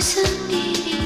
sendiri